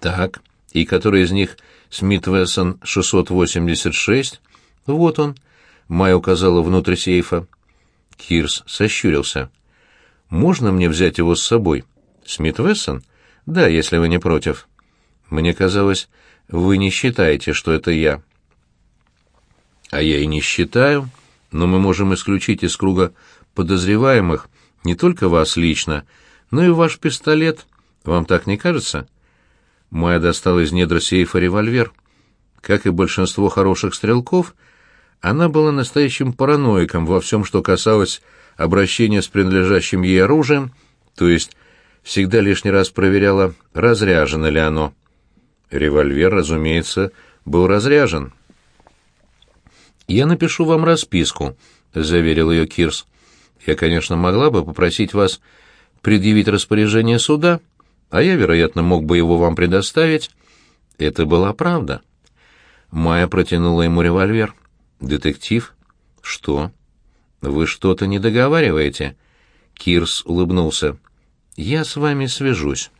Так, и который из них Смит Вессон 686? Вот он. Майя указала внутрь сейфа. Кирс сощурился. «Можно мне взять его с собой?» «Смит Вессон?» «Да, если вы не против». «Мне казалось, вы не считаете, что это я». «А я и не считаю, но мы можем исключить из круга подозреваемых не только вас лично, но и ваш пистолет. Вам так не кажется?» Майя достала из недр сейфа револьвер. Как и большинство хороших стрелков, она была настоящим параноиком во всем, что касалось обращения с принадлежащим ей оружием, то есть всегда лишний раз проверяла, разряжено ли оно. Револьвер, разумеется, был разряжен. «Я напишу вам расписку», — заверил ее Кирс. «Я, конечно, могла бы попросить вас предъявить распоряжение суда, а я, вероятно, мог бы его вам предоставить». Это была правда. Майя протянула ему револьвер. «Детектив?» «Что?» «Вы что-то не договариваете?» Кирс улыбнулся. «Я с вами свяжусь».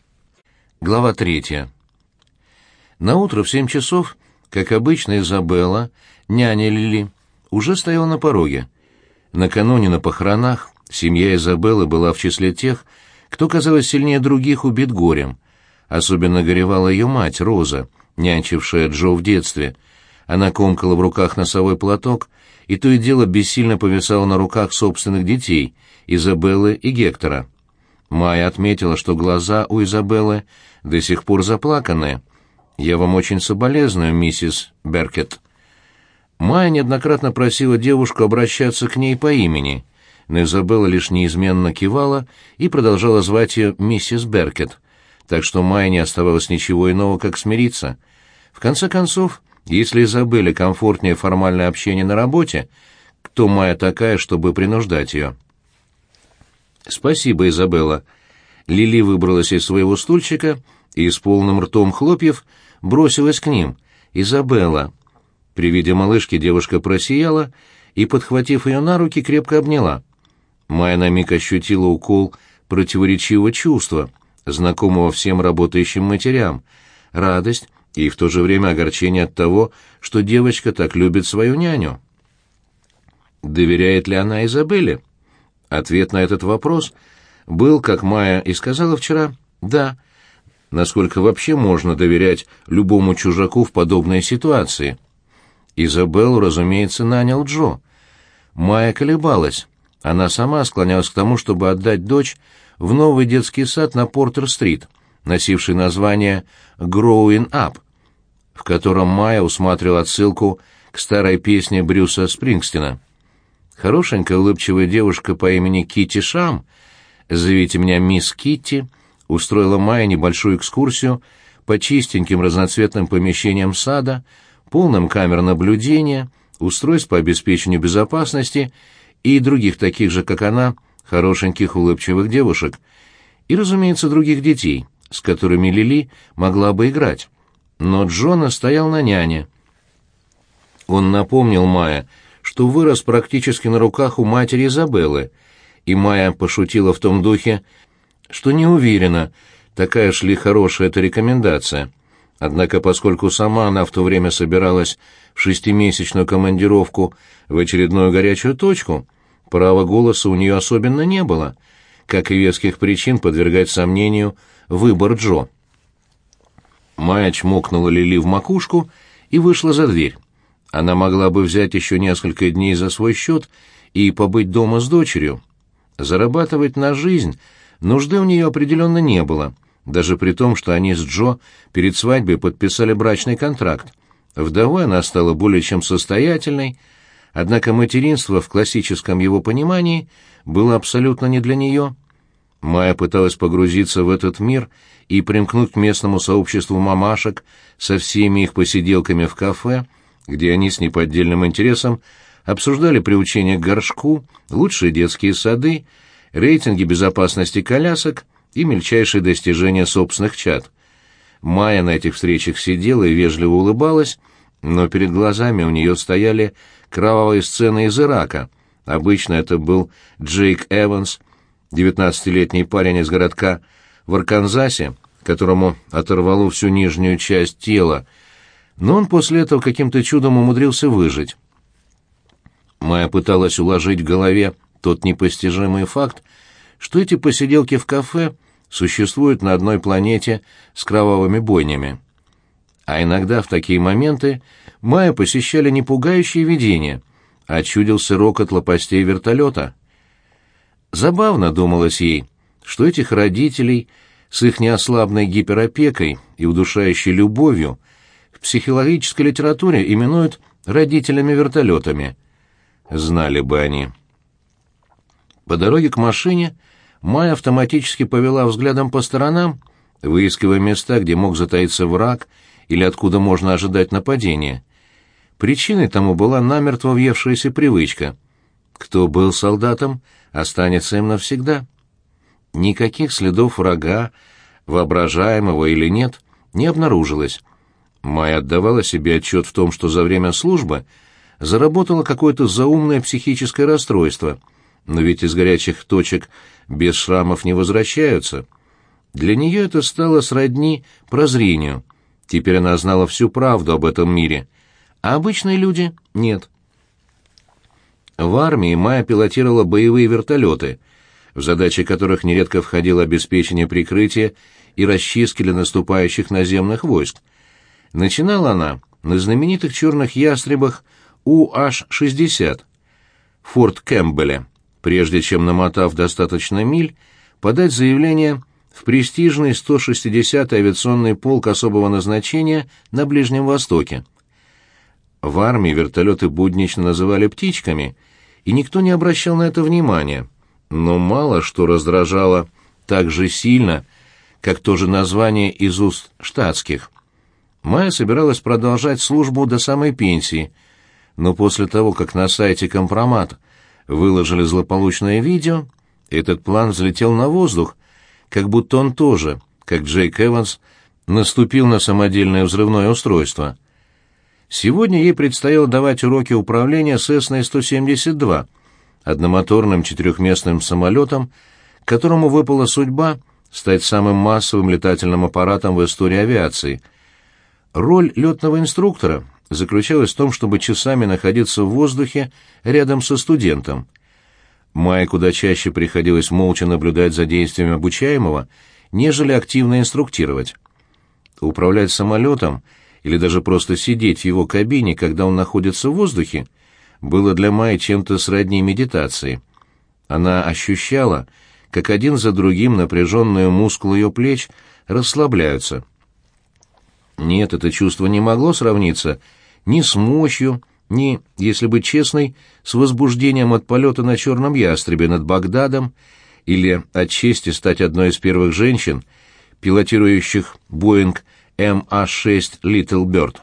Глава третья. На утро в семь часов, как обычно, Изабелла, няня Лили, уже стояла на пороге. Накануне на похоронах семья Изабеллы была в числе тех, кто, казалось, сильнее других убит горем. Особенно горевала ее мать, Роза, нянчившая Джо в детстве. Она комкала в руках носовой платок и то и дело бессильно повисала на руках собственных детей, Изабеллы и Гектора. Майя отметила, что глаза у Изабеллы до сих пор заплаканные. «Я вам очень соболезную, миссис Беркет». Майя неоднократно просила девушку обращаться к ней по имени, но Изабелла лишь неизменно кивала и продолжала звать ее миссис Беркет, так что Майе не оставалось ничего иного, как смириться. В конце концов, если Изабелле комфортнее формальное общение на работе, кто Майя такая, чтобы принуждать ее? «Спасибо, Изабелла». Лили выбралась из своего стульчика и с полным ртом хлопьев бросилась к ним. «Изабелла». При виде малышки девушка просияла и, подхватив ее на руки, крепко обняла. Майя на миг ощутила укол противоречивого чувства, знакомого всем работающим матерям, радость и в то же время огорчение от того, что девочка так любит свою няню. Доверяет ли она Изабелле? Ответ на этот вопрос был, как Майя и сказала вчера, «да». Насколько вообще можно доверять любому чужаку в подобной ситуации? Изабеллу, разумеется, нанял Джо. Майя колебалась. Она сама склонялась к тому, чтобы отдать дочь в новый детский сад на Портер-стрит, носивший название «Growing Up», в котором Майя усматривала отсылку к старой песне Брюса Спрингстина. Хорошенькая улыбчивая девушка по имени Кити Шам, зовите меня мисс Китти, устроила Майя небольшую экскурсию по чистеньким разноцветным помещениям сада, полным камер наблюдения, устройств по обеспечению безопасности и других таких же, как она, хорошеньких улыбчивых девушек, и, разумеется, других детей, с которыми Лили могла бы играть но Джона стоял на няне. Он напомнил Майе, что вырос практически на руках у матери Изабеллы, и Майя пошутила в том духе, что не уверена, такая шли хорошая эта рекомендация. Однако, поскольку сама она в то время собиралась в шестимесячную командировку в очередную горячую точку, права голоса у нее особенно не было, как и веских причин подвергать сомнению выбор Джо. Майя чмокнула Лили в макушку и вышла за дверь. Она могла бы взять еще несколько дней за свой счет и побыть дома с дочерью. Зарабатывать на жизнь нужды у нее определенно не было, даже при том, что они с Джо перед свадьбой подписали брачный контракт. Вдовой она стала более чем состоятельной, однако материнство в классическом его понимании было абсолютно не для нее. Майя пыталась погрузиться в этот мир и примкнуть к местному сообществу мамашек со всеми их посиделками в кафе, где они с неподдельным интересом обсуждали приучение к горшку, лучшие детские сады, рейтинги безопасности колясок и мельчайшие достижения собственных чад. Майя на этих встречах сидела и вежливо улыбалась, но перед глазами у нее стояли кровавые сцены из Ирака. Обычно это был Джейк Эванс, девятнадцатилетний парень из городка в Арканзасе, которому оторвало всю нижнюю часть тела, но он после этого каким-то чудом умудрился выжить. Майя пыталась уложить в голове тот непостижимый факт, что эти посиделки в кафе существуют на одной планете с кровавыми бойнями. А иногда в такие моменты Майя посещали не пугающие видения, а чудился рокот лопастей вертолета. Забавно, думалось ей, что этих родителей с их неослабной гиперопекой и удушающей любовью в психологической литературе именуют родителями-вертолетами. Знали бы они. По дороге к машине Майя автоматически повела взглядом по сторонам, выискивая места, где мог затаиться враг или откуда можно ожидать нападения. Причиной тому была намертво въевшаяся привычка. Кто был солдатом, останется им навсегда. Никаких следов врага, воображаемого или нет, не обнаружилось. Майя отдавала себе отчет в том, что за время службы заработала какое-то заумное психическое расстройство, но ведь из горячих точек без шрамов не возвращаются. Для нее это стало сродни прозрению. Теперь она знала всю правду об этом мире, а обычные люди — нет. В армии Майя пилотировала боевые вертолеты, в задачи которых нередко входило обеспечение прикрытия и расчистки для наступающих наземных войск. Начинала она на знаменитых черных ястребах УАЖ-60 Форт Кэмпбелля, прежде чем, намотав достаточно миль, подать заявление в престижный 160-й авиационный полк особого назначения на Ближнем Востоке. В армии вертолеты буднично называли «птичками», и никто не обращал на это внимания, но мало что раздражало так же сильно, как то же название из уст штатских. Майя собиралась продолжать службу до самой пенсии, но после того, как на сайте «Компромат» выложили злополучное видео, этот план взлетел на воздух, как будто он тоже, как Джейк Эванс, наступил на самодельное взрывное устройство. Сегодня ей предстояло давать уроки управления Cessna-172, одномоторным четырехместным самолетом, которому выпала судьба стать самым массовым летательным аппаратом в истории авиации. Роль летного инструктора заключалась в том, чтобы часами находиться в воздухе рядом со студентом. Майе куда чаще приходилось молча наблюдать за действиями обучаемого, нежели активно инструктировать. Управлять самолетом или даже просто сидеть в его кабине, когда он находится в воздухе, было для Майи чем-то сродни медитации. Она ощущала, как один за другим напряженные мускулы ее плеч расслабляются. Нет, это чувство не могло сравниться ни с мощью, ни, если быть честной, с возбуждением от полета на черном ястребе над Багдадом или от чести стать одной из первых женщин, пилотирующих Боинг МА-6 Little Bird.